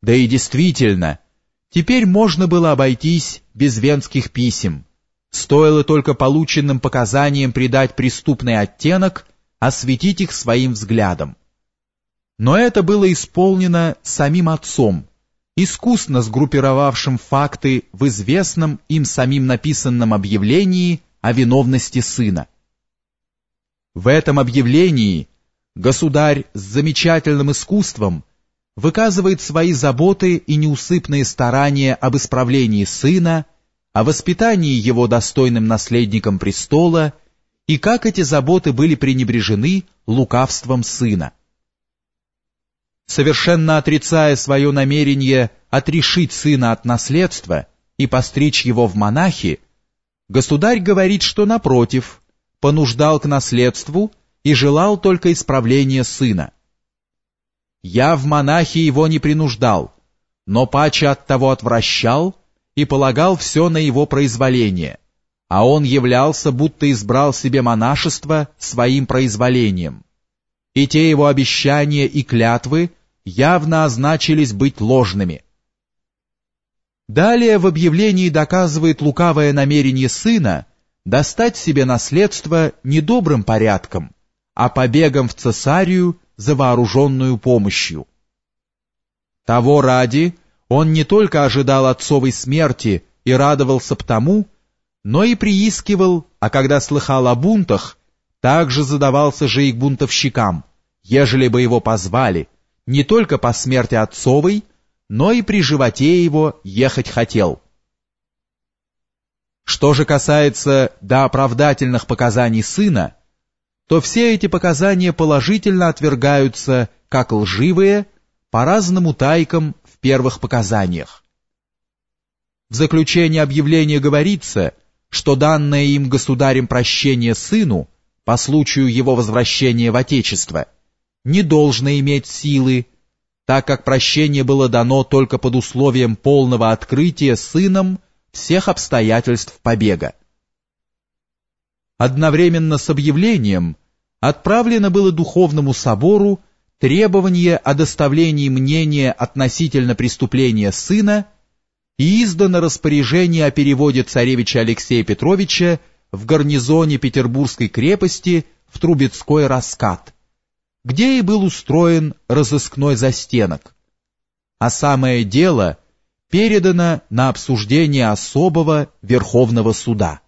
Да и действительно, теперь можно было обойтись без венских писем. Стоило только полученным показаниям придать преступный оттенок, осветить их своим взглядом. Но это было исполнено самим отцом, искусно сгруппировавшим факты в известном им самим написанном объявлении о виновности сына. В этом объявлении государь с замечательным искусством выказывает свои заботы и неусыпные старания об исправлении сына, о воспитании его достойным наследником престола и как эти заботы были пренебрежены лукавством сына. Совершенно отрицая свое намерение отрешить сына от наследства и постричь его в монахи, государь говорит, что напротив, понуждал к наследству и желал только исправления сына. Я в монахи его не принуждал, но паче от того отвращал и полагал все на его произволение, а он являлся, будто избрал себе монашество своим произволением. И те его обещания и клятвы явно означились быть ложными. Далее в объявлении доказывает лукавое намерение сына достать себе наследство недобрым порядком, а побегом в цесарию за вооруженную помощью. Того ради он не только ожидал отцовой смерти и радовался тому, но и приискивал, а когда слыхал о бунтах, также задавался же и к бунтовщикам, ежели бы его позвали, не только по смерти отцовой, но и при животе его ехать хотел. Что же касается до оправдательных показаний сына, то все эти показания положительно отвергаются как лживые по разным утайкам в первых показаниях. В заключение объявления говорится, что данное им государем прощение сыну по случаю его возвращения в Отечество не должно иметь силы, так как прощение было дано только под условием полного открытия сыном всех обстоятельств побега. Одновременно с объявлением отправлено было духовному собору требование о доставлении мнения относительно преступления сына и издано распоряжение о переводе царевича Алексея Петровича в гарнизоне Петербургской крепости в Трубецкой раскат, где и был устроен разыскной застенок. А самое дело передано на обсуждение особого Верховного суда.